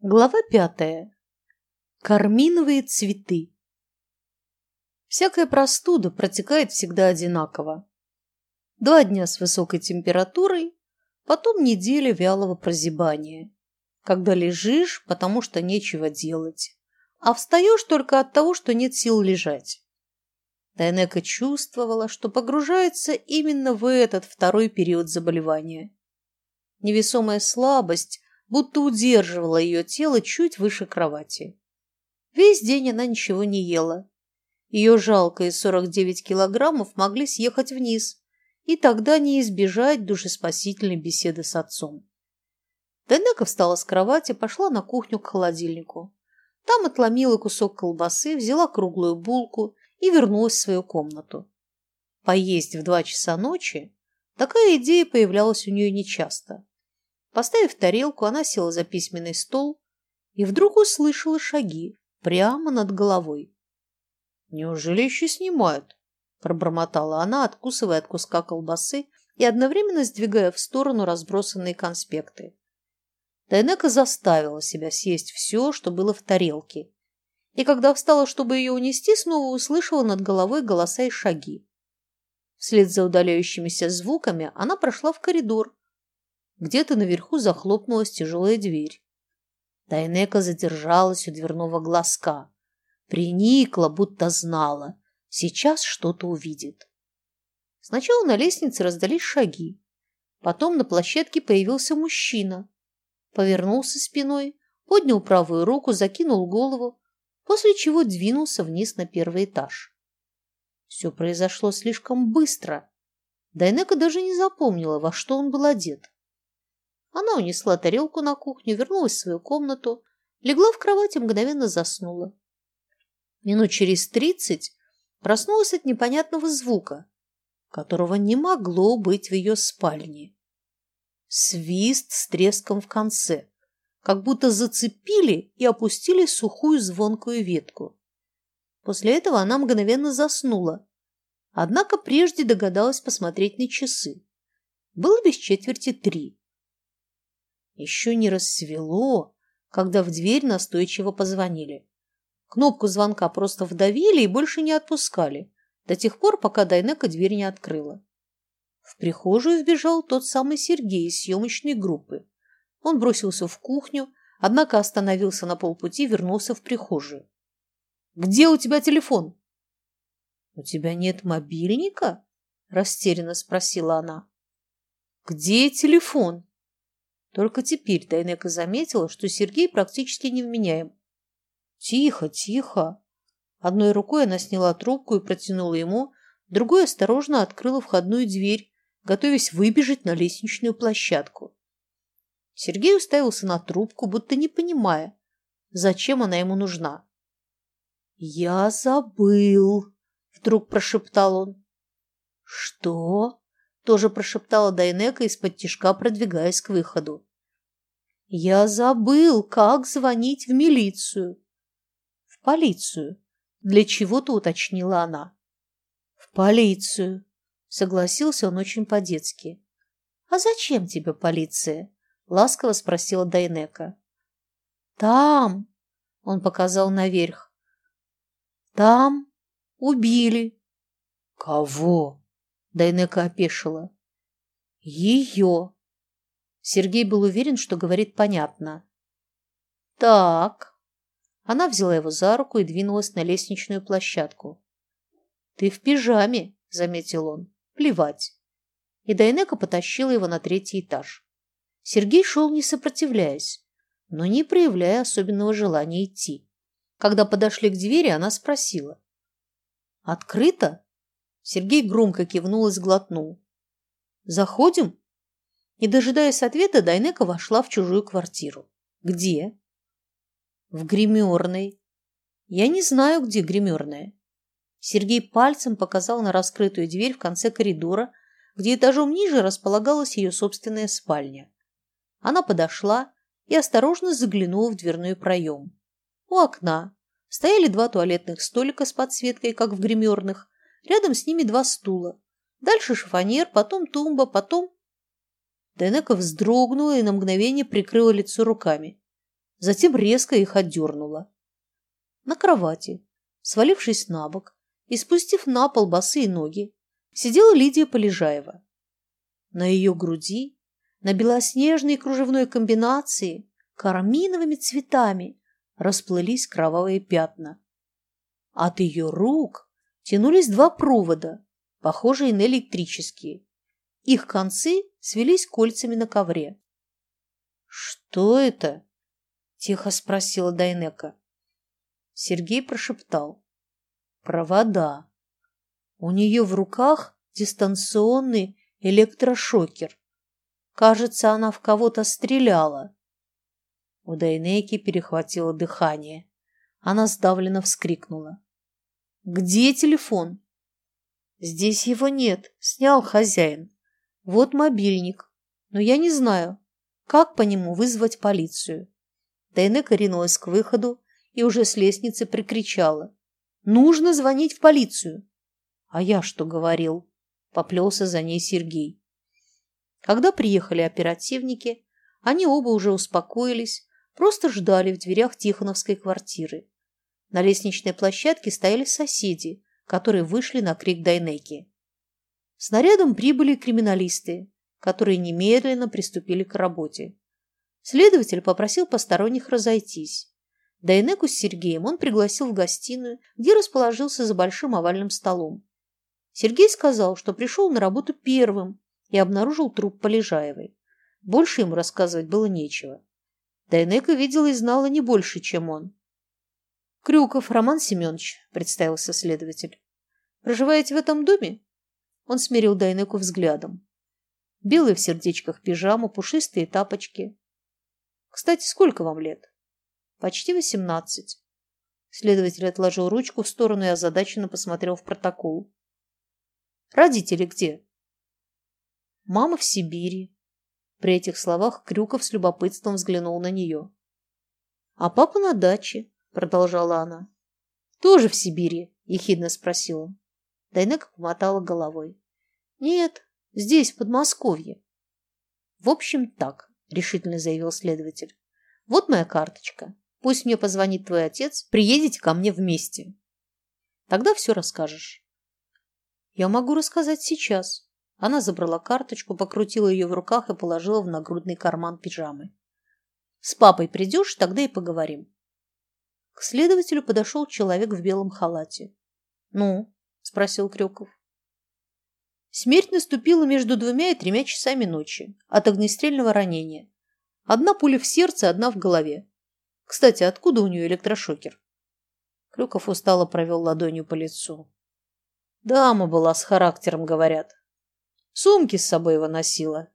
Глава пятая. Карминовые цветы. Всякая простуда протекает всегда одинаково. Два дня с высокой температурой, потом неделя вялого прозябания, когда лежишь, потому что нечего делать, а встаешь только от того, что нет сил лежать. Дайнека чувствовала, что погружается именно в этот второй период заболевания. Невесомая слабость будто удерживала ее тело чуть выше кровати. Весь день она ничего не ела. Ее жалкие 49 килограммов могли съехать вниз, и тогда не избежать душеспасительной беседы с отцом. Дайнека встала с кровати, пошла на кухню к холодильнику. Там отломила кусок колбасы, взяла круглую булку и вернулась в свою комнату. Поесть в два часа ночи – такая идея появлялась у нее нечасто. Поставив тарелку, она села за письменный стол и вдруг услышала шаги прямо над головой. «Неужели еще снимают?» – пробормотала она, откусывая от куска колбасы и одновременно сдвигая в сторону разбросанные конспекты. Дайнека заставила себя съесть все, что было в тарелке, и когда встала, чтобы ее унести, снова услышала над головой голоса и шаги. Вслед за удаляющимися звуками она прошла в коридор, где-то наверху захлопнулась тяжелая дверь. Дайнека задержалась у дверного глазка. Приникла, будто знала. Сейчас что-то увидит. Сначала на лестнице раздались шаги. Потом на площадке появился мужчина. Повернулся спиной, поднял правую руку, закинул голову, после чего двинулся вниз на первый этаж. Все произошло слишком быстро. Дайнека даже не запомнила, во что он был одет. Она унесла тарелку на кухню, вернулась в свою комнату, легла в кровать и мгновенно заснула. Минут через тридцать проснулась от непонятного звука, которого не могло быть в ее спальне. Свист с треском в конце, как будто зацепили и опустили сухую звонкую ветку. После этого она мгновенно заснула, однако прежде догадалась посмотреть на часы. Было без четверти три. Еще не рассвело, когда в дверь настойчиво позвонили. Кнопку звонка просто вдавили и больше не отпускали, до тех пор, пока Дайнека дверь не открыла. В прихожую вбежал тот самый Сергей из съемочной группы. Он бросился в кухню, однако остановился на полпути и вернулся в прихожую. «Где у тебя телефон?» «У тебя нет мобильника?» – растерянно спросила она. «Где телефон?» Только теперь Дайнека заметила, что Сергей практически невменяем. «Тихо, тихо!» Одной рукой она сняла трубку и протянула ему, другой осторожно открыла входную дверь, готовясь выбежать на лестничную площадку. Сергей уставился на трубку, будто не понимая, зачем она ему нужна. «Я забыл!» — вдруг прошептал он. «Что?» — тоже прошептала Дайнека из-под тишка, продвигаясь к выходу. Я забыл, как звонить в милицию. В полицию. Для чего-то уточнила она. В полицию. Согласился он очень по-детски. А зачем тебе полиция? Ласково спросила Дайнека. Там, он показал наверх. Там убили. Кого? Дайнека опешила. Ее. Сергей был уверен, что говорит понятно. «Так». Она взяла его за руку и двинулась на лестничную площадку. «Ты в пижаме», — заметил он. «Плевать». И Дайнека потащила его на третий этаж. Сергей шел, не сопротивляясь, но не проявляя особенного желания идти. Когда подошли к двери, она спросила. «Открыто?» Сергей громко кивнул и сглотнул. «Заходим?» Не дожидаясь ответа, Дайнека вошла в чужую квартиру. «Где?» «В гримерной». «Я не знаю, где гримерная». Сергей пальцем показал на раскрытую дверь в конце коридора, где этажом ниже располагалась ее собственная спальня. Она подошла и осторожно заглянула в дверной проем. У окна стояли два туалетных столика с подсветкой, как в гримерных, рядом с ними два стула. Дальше шифонер, потом тумба, потом Дайнека вздрогнула и на мгновение прикрыла лицо руками. затем резко их отдернула. На кровати, свалившись на бок и спустив на пол босые ноги, сидела Лидия Полежаева. На ее груди, на белоснежной кружевной комбинации, карминовыми цветами расплылись кровавые пятна. От ее рук тянулись два провода, похожие на электрические. Их концы свелись кольцами на ковре. «Что это?» – тихо спросила Дайнека. Сергей прошептал. «Провода. У нее в руках дистанционный электрошокер. Кажется, она в кого-то стреляла». У Дайнеки перехватило дыхание. Она сдавленно вскрикнула. «Где телефон?» «Здесь его нет. Снял хозяин. Вот мобильник. Но я не знаю, как по нему вызвать полицию». Дайнека ринулась к выходу и уже с лестницы прикричала. «Нужно звонить в полицию!» «А я что говорил?» – поплелся за ней Сергей. Когда приехали оперативники, они оба уже успокоились, просто ждали в дверях Тихоновской квартиры. На лестничной площадке стояли соседи, которые вышли на крик Дайнеки. С нарядом прибыли криминалисты, которые немедленно приступили к работе. Следователь попросил посторонних разойтись. Дайнеку с Сергеем он пригласил в гостиную, где расположился за большим овальным столом. Сергей сказал, что пришел на работу первым и обнаружил труп Полежаевой. Больше ему рассказывать было нечего. Дайнека видела и знала не больше, чем он. «Крюков Роман Семенович», — представился следователь. «Проживаете в этом доме?» Он смирил Дайнеку взглядом. Белые в сердечках пижаму, пушистые тапочки. «Кстати, сколько вам лет?» «Почти восемнадцать». Следователь отложил ручку в сторону и озадаченно посмотрел в протокол. «Родители где?» «Мама в Сибири». При этих словах Крюков с любопытством взглянул на нее. «А папа на даче продолжала она. «Тоже в Сибири?» – ехидно спросил он. Дайнека помотала головой. «Нет, здесь, в Подмосковье». «В общем, так», – решительно заявил следователь. «Вот моя карточка. Пусть мне позвонит твой отец. Приедете ко мне вместе. Тогда все расскажешь». «Я могу рассказать сейчас». Она забрала карточку, покрутила ее в руках и положила в нагрудный карман пижамы. «С папой придешь, тогда и поговорим». К следователю подошел человек в белом халате. «Ну?» – спросил Крюков. Смерть наступила между двумя и тремя часами ночи от огнестрельного ранения. Одна пуля в сердце, одна в голове. Кстати, откуда у нее электрошокер? Крюков устало провел ладонью по лицу. Дама была с характером, говорят. Сумки с собой его носила.